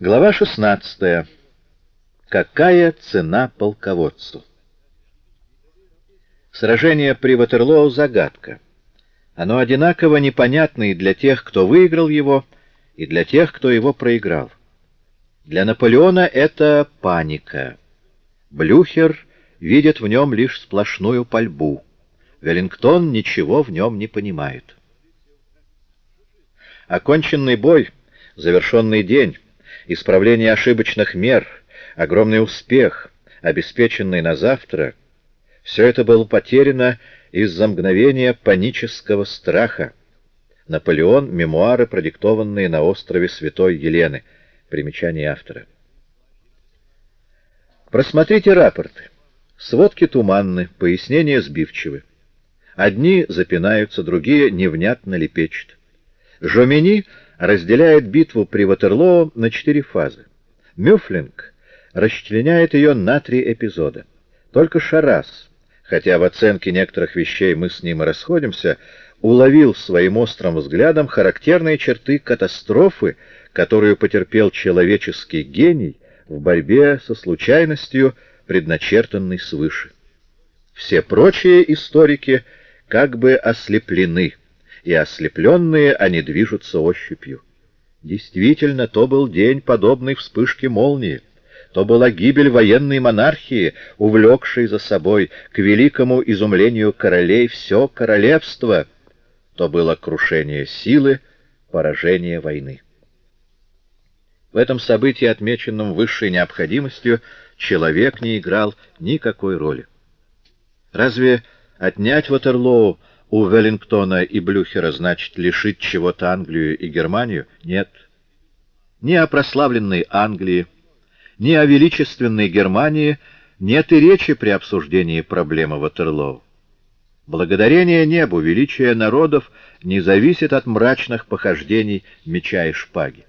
Глава 16. Какая цена полководцу? Сражение при Ватерлоу — загадка. Оно одинаково непонятно и для тех, кто выиграл его, и для тех, кто его проиграл. Для Наполеона это паника. Блюхер видит в нем лишь сплошную пальбу. Веллингтон ничего в нем не понимает. Оконченный бой, завершенный день — исправление ошибочных мер, огромный успех, обеспеченный на завтра, все это было потеряно из-за мгновения панического страха. Наполеон, мемуары, продиктованные на острове Святой Елены. Примечание автора. Просмотрите рапорты. Сводки туманны, пояснения сбивчивы. Одни запинаются, другие невнятно лепечут. Жомини разделяет битву при Ватерлоо на четыре фазы. Мюфлинг расчленяет ее на три эпизода. Только Шарас, хотя в оценке некоторых вещей мы с ним и расходимся, уловил своим острым взглядом характерные черты катастрофы, которую потерпел человеческий гений в борьбе со случайностью, предначертанной свыше. Все прочие историки как бы ослеплены и ослепленные они движутся ощупью. Действительно, то был день, подобный вспышке молнии. То была гибель военной монархии, увлекшей за собой к великому изумлению королей все королевство. То было крушение силы, поражение войны. В этом событии, отмеченном высшей необходимостью, человек не играл никакой роли. Разве отнять Ватерлоу у Веллингтона и Блюхера значит лишить чего-то Англию и Германию? Нет. Ни о прославленной Англии, ни о величественной Германии нет и речи при обсуждении проблемы Ватерлоу. Благодарение небу величие народов не зависит от мрачных похождений меча и шпаги.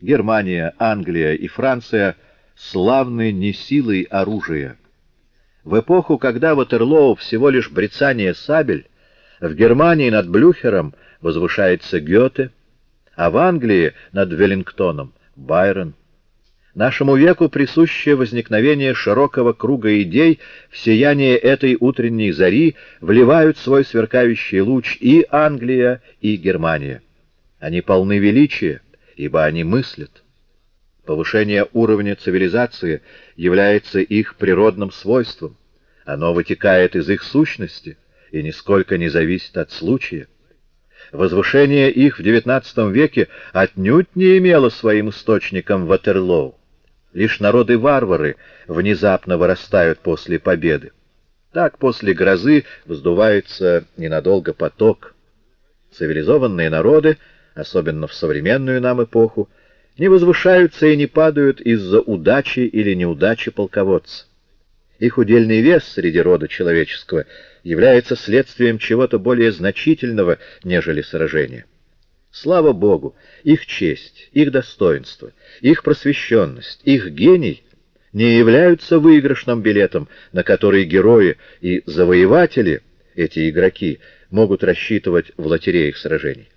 Германия, Англия и Франция славны не силой оружия. В эпоху, когда Ватерлоу всего лишь брецание сабель, в Германии над Блюхером возвышается Гёте, а в Англии над Веллингтоном — Байрон. Нашему веку присуще возникновение широкого круга идей, в сияние этой утренней зари вливают свой сверкающий луч и Англия, и Германия. Они полны величия, ибо они мыслят. Повышение уровня цивилизации является их природным свойством. Оно вытекает из их сущности — и нисколько не зависит от случая. Возвышение их в XIX веке отнюдь не имело своим источником Ватерлоу. Лишь народы-варвары внезапно вырастают после победы. Так после грозы вздувается ненадолго поток. Цивилизованные народы, особенно в современную нам эпоху, не возвышаются и не падают из-за удачи или неудачи полководца. Их удельный вес среди рода человеческого является следствием чего-то более значительного, нежели сражение. Слава Богу, их честь, их достоинство, их просвещенность, их гений не являются выигрышным билетом, на который герои и завоеватели, эти игроки, могут рассчитывать в лотереях сражений.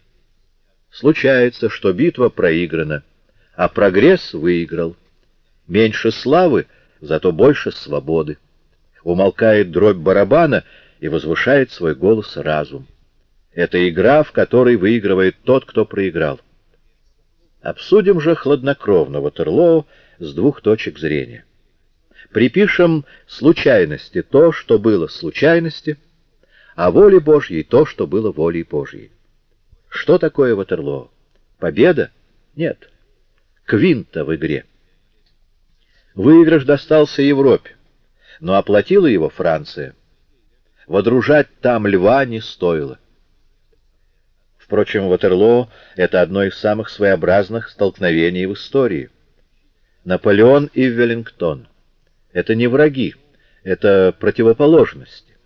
Случается, что битва проиграна, а прогресс выиграл. Меньше славы — зато больше свободы. Умолкает дробь барабана и возвышает свой голос разум. Это игра, в которой выигрывает тот, кто проиграл. Обсудим же хладнокровно Ватерлоу с двух точек зрения. Припишем случайности то, что было случайности, а воле Божьей то, что было волей Божьей. Что такое Ватерлоу? Победа? Нет. Квинта в игре. Выигрыш достался Европе, но оплатила его Франция. Водружать там льва не стоило. Впрочем, Ватерлоо — это одно из самых своеобразных столкновений в истории. Наполеон и Веллингтон — это не враги, это противоположности.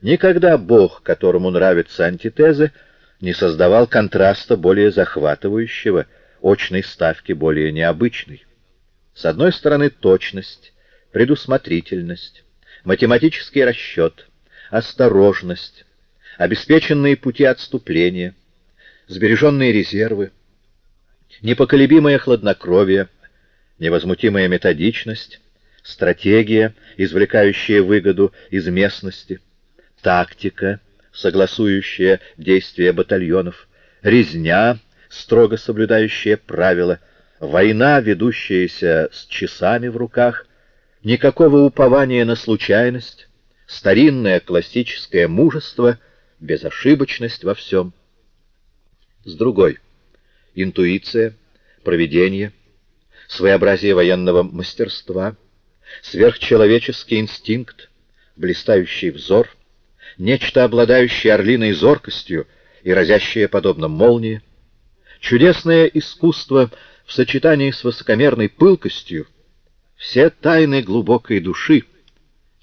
Никогда Бог, которому нравятся антитезы, не создавал контраста более захватывающего, очной ставки более необычной. С одной стороны точность, предусмотрительность, математический расчет, осторожность, обеспеченные пути отступления, сбереженные резервы. Непоколебимое хладнокровие, невозмутимая методичность, стратегия, извлекающая выгоду из местности, тактика, согласующая действия батальонов, резня, строго соблюдающая правила, война, ведущаяся с часами в руках, никакого упования на случайность, старинное классическое мужество, безошибочность во всем. С другой — интуиция, провидение, своеобразие военного мастерства, сверхчеловеческий инстинкт, блистающий взор, нечто обладающее орлиной зоркостью и разящее подобно молнии, чудесное искусство в сочетании с высокомерной пылкостью, все тайны глубокой души,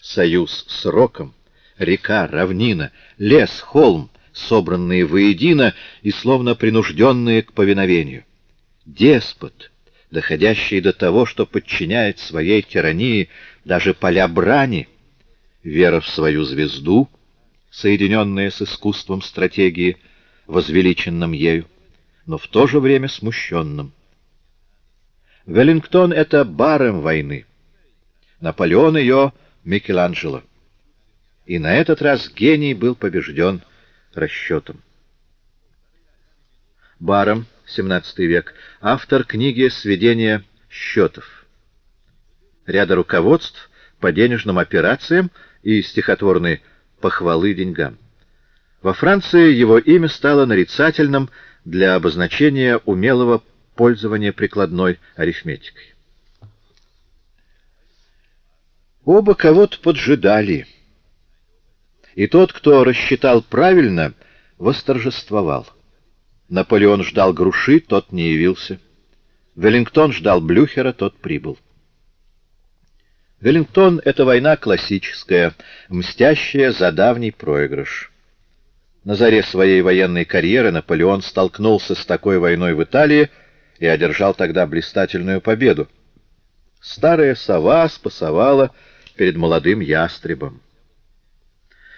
союз с роком, река, равнина, лес, холм, собранные воедино и словно принужденные к повиновению. Деспот, доходящий до того, что подчиняет своей тирании даже поля брани, вера в свою звезду, соединенная с искусством стратегии, возвеличенным ею, но в то же время смущенным. Веллингтон — это барем войны. Наполеон ее Микеланджело. И на этот раз гений был побежден расчетом. Баром, 17 век, автор книги «Сведение счетов». Ряда руководств по денежным операциям и стихотворной похвалы деньгам. Во Франции его имя стало нарицательным для обозначения умелого пользования прикладной арифметикой. Оба кого-то поджидали. И тот, кто рассчитал правильно, восторжествовал. Наполеон ждал груши, тот не явился. Веллингтон ждал Блюхера, тот прибыл. Веллингтон — это война классическая, мстящая за давний проигрыш. На заре своей военной карьеры Наполеон столкнулся с такой войной в Италии и одержал тогда блистательную победу. Старая сова спасовала перед молодым ястребом.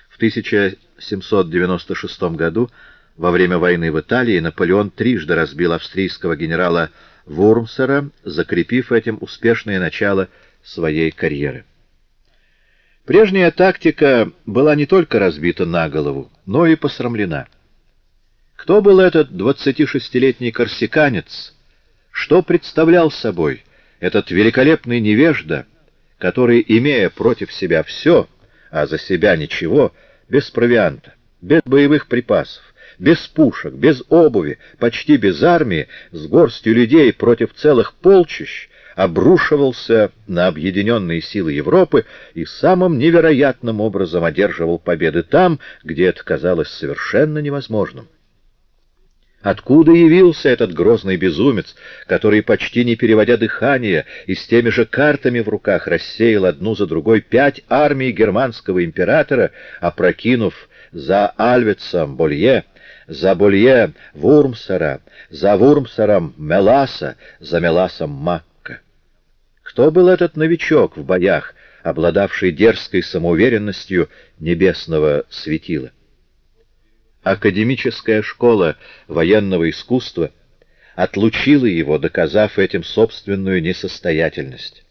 В 1796 году, во время войны в Италии, Наполеон трижды разбил австрийского генерала Вурмсера, закрепив этим успешное начало своей карьеры. Прежняя тактика была не только разбита на голову, но и посрамлена. Кто был этот 26-летний корсиканец, что представлял собой этот великолепный невежда, который, имея против себя все, а за себя ничего, без провианта, без боевых припасов, без пушек, без обуви, почти без армии, с горстью людей против целых полчищ, обрушивался на объединенные силы Европы и самым невероятным образом одерживал победы там, где это казалось совершенно невозможным. Откуда явился этот грозный безумец, который, почти не переводя дыхание и с теми же картами в руках, рассеял одну за другой пять армий германского императора, опрокинув за Альвецом Болье, за Болье Вурмсера, за Вурмсером Меласа, за Меласом Макка? Кто был этот новичок в боях, обладавший дерзкой самоуверенностью небесного светила? Академическая школа военного искусства отлучила его, доказав этим собственную несостоятельность.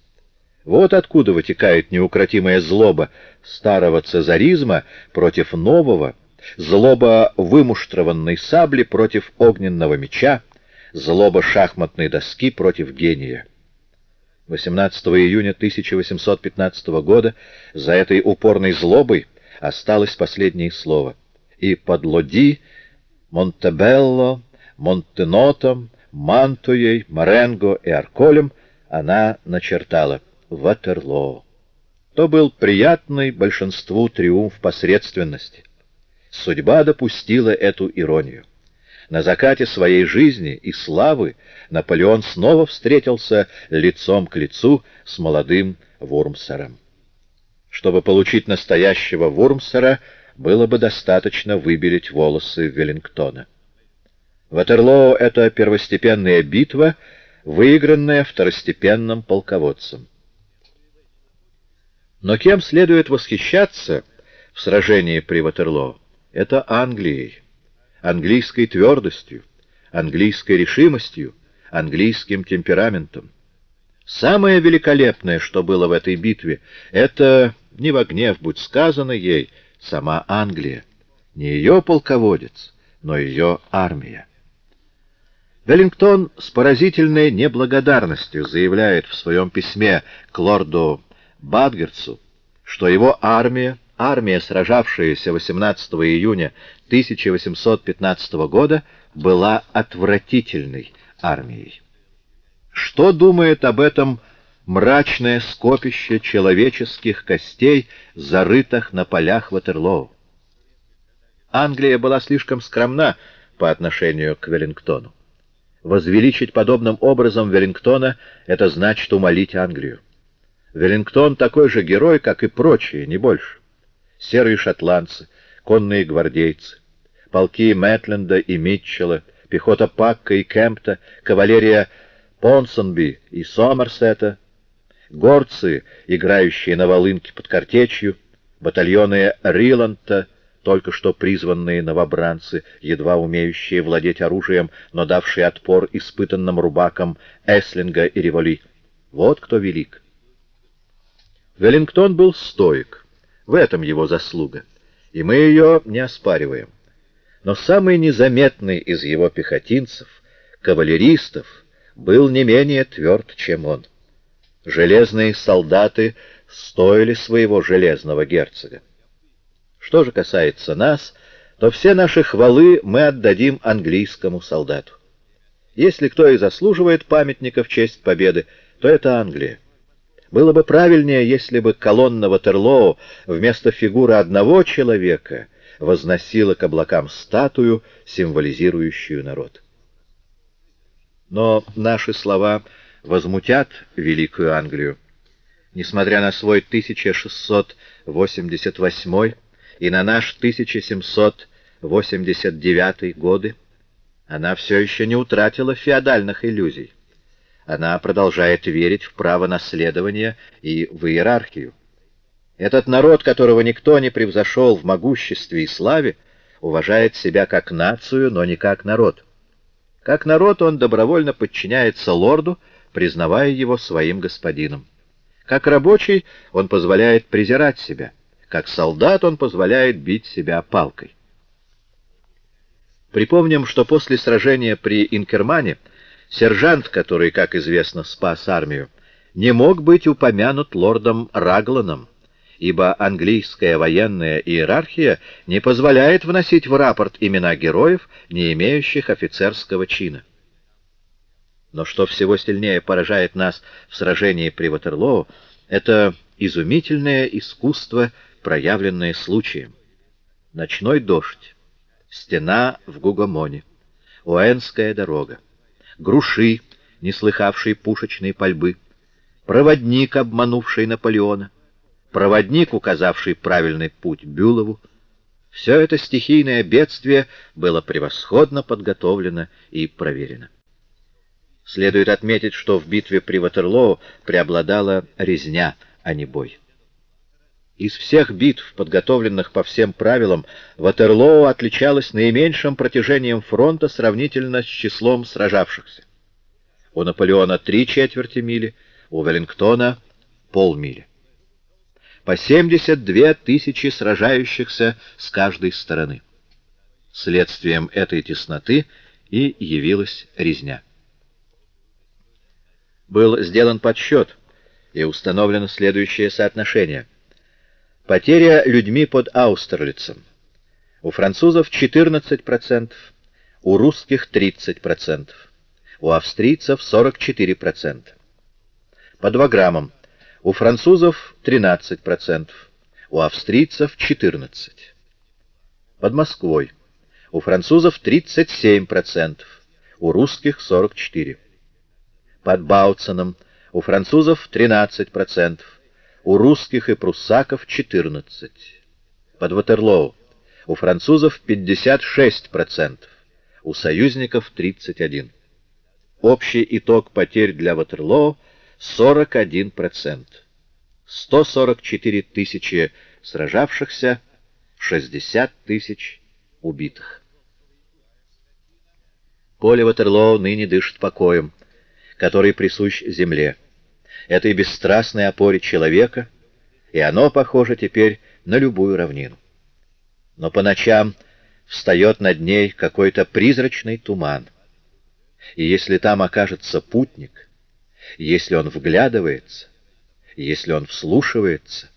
Вот откуда вытекает неукротимая злоба старого цезаризма против нового, злоба вымуштрованной сабли против огненного меча, злоба шахматной доски против гения. 18 июня 1815 года за этой упорной злобой осталось последнее слово — и под Лоди, Монтебелло, Монтенотом, Мантуей, Маренго и Арколем она начертала Ватерлоо. То был приятный большинству триумф посредственности. Судьба допустила эту иронию. На закате своей жизни и славы Наполеон снова встретился лицом к лицу с молодым Вурмсером. Чтобы получить настоящего Вурмсера, было бы достаточно выбелить волосы Веллингтона. Ватерлоо — это первостепенная битва, выигранная второстепенным полководцем. Но кем следует восхищаться в сражении при Ватерлоо? Это Англией, английской твердостью, английской решимостью, английским темпераментом. Самое великолепное, что было в этой битве, это, не во гнев будь сказано ей, сама Англия. Не ее полководец, но ее армия. Веллингтон с поразительной неблагодарностью заявляет в своем письме к лорду Бадгерцу, что его армия, армия, сражавшаяся 18 июня 1815 года, была отвратительной армией. Что думает об этом мрачное скопище человеческих костей, зарытых на полях Ватерлоу? Англия была слишком скромна по отношению к Веллингтону. Возвеличить подобным образом Веллингтона — это значит умолить Англию. Веллингтон такой же герой, как и прочие, не больше. Серые шотландцы, конные гвардейцы, полки Мэтленда и Митчелла, пехота Пакка и Кемпта, кавалерия Понсонби и Сомерсета, горцы, играющие на волынке под картечью, батальоны Риланта, только что призванные новобранцы, едва умеющие владеть оружием, но давшие отпор испытанным рубакам Эслинга и Револи. Вот кто велик. Веллингтон был стоек. В этом его заслуга. И мы ее не оспариваем но самый незаметный из его пехотинцев, кавалеристов, был не менее тверд, чем он. Железные солдаты стоили своего железного герцога. Что же касается нас, то все наши хвалы мы отдадим английскому солдату. Если кто и заслуживает памятника в честь победы, то это Англия. Было бы правильнее, если бы колонна Ватерлоу вместо фигуры одного человека возносила к облакам статую, символизирующую народ. Но наши слова возмутят Великую Англию. Несмотря на свой 1688 и на наш 1789 годы, она все еще не утратила феодальных иллюзий. Она продолжает верить в право наследования и в иерархию. Этот народ, которого никто не превзошел в могуществе и славе, уважает себя как нацию, но не как народ. Как народ он добровольно подчиняется лорду, признавая его своим господином. Как рабочий он позволяет презирать себя. Как солдат он позволяет бить себя палкой. Припомним, что после сражения при Инкермане сержант, который, как известно, спас армию, не мог быть упомянут лордом Рагланом, ибо английская военная иерархия не позволяет вносить в рапорт имена героев, не имеющих офицерского чина. Но что всего сильнее поражает нас в сражении при Ватерлоу, это изумительное искусство, проявленное случаем. Ночной дождь, стена в Гугомоне, Уэнская дорога, груши, не слыхавшие пушечной пальбы, проводник, обманувший Наполеона — проводник, указавший правильный путь Бюлову. Все это стихийное бедствие было превосходно подготовлено и проверено. Следует отметить, что в битве при Ватерлоу преобладала резня, а не бой. Из всех битв, подготовленных по всем правилам, Ватерлоу отличалась наименьшим протяжением фронта сравнительно с числом сражавшихся. У Наполеона три четверти мили, у Веллингтона — полмили по 72 тысячи сражающихся с каждой стороны. Следствием этой тесноты и явилась резня. Был сделан подсчет и установлено следующее соотношение. Потеря людьми под Аустерлицем. У французов 14%, у русских 30%, у австрийцев 44%. По 2 граммам у французов 13%, у австрийцев 14%. Под Москвой. У французов 37%, у русских 44%. Под Бауценом. У французов 13%, у русских и пруссаков 14%. Под Ватерлоу. У французов 56%, у союзников 31%. Общий итог потерь для Ватерлоу — 41%. 144 тысячи сражавшихся, 60 тысяч убитых. Поле Ватерлоу ныне дышит покоем. Который присущ земле, этой бесстрастной опоре человека, и оно похоже теперь на любую равнину. Но по ночам встает над ней какой-то призрачный туман, и если там окажется путник, если он вглядывается, если он вслушивается,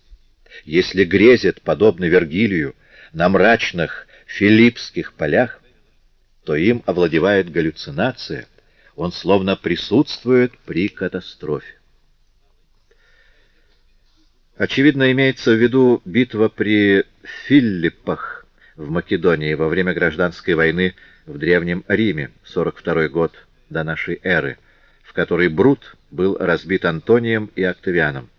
если грезит, подобно Вергилию, на мрачных филиппских полях, то им овладевает галлюцинация, он словно присутствует при катастрофе. Очевидно, имеется в виду битва при Филиппах в Македонии во время гражданской войны в Древнем Риме, 42 год до нашей эры, в которой Брут был разбит Антонием и Октавианом.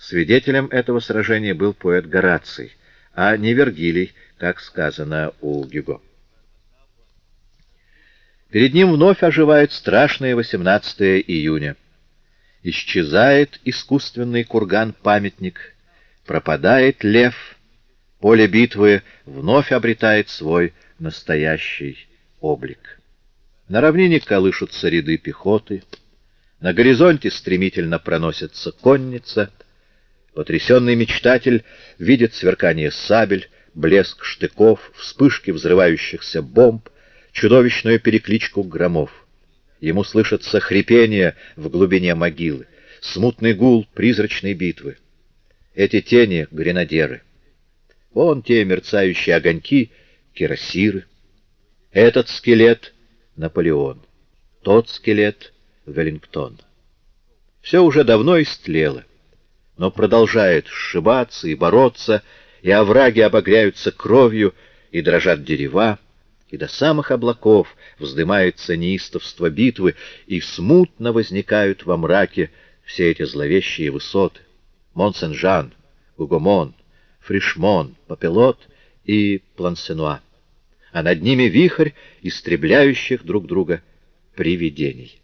Свидетелем этого сражения был поэт Гораций, а не Вергилий, как сказано у Гюго. Перед ним вновь оживает страшное 18 июня. Исчезает искусственный курган-памятник, пропадает лев, поле битвы вновь обретает свой настоящий облик. На равнине колышутся ряды пехоты, на горизонте стремительно проносится конница — Потрясенный мечтатель видит сверкание сабель, блеск штыков, вспышки взрывающихся бомб, чудовищную перекличку громов. Ему слышится хрипение в глубине могилы, смутный гул призрачной битвы. Эти тени — гренадеры. Вон те мерцающие огоньки — кирасиры. Этот скелет — Наполеон. Тот скелет — Веллингтон. Все уже давно истлело но продолжает сшибаться и бороться, и овраги обогряются кровью, и дрожат дерева, и до самых облаков вздымается неистовство битвы, и смутно возникают во мраке все эти зловещие высоты. Монсен-Жан, Гугомон, Фришмон, Папелот и Плансенуа. А над ними вихрь истребляющих друг друга привидений.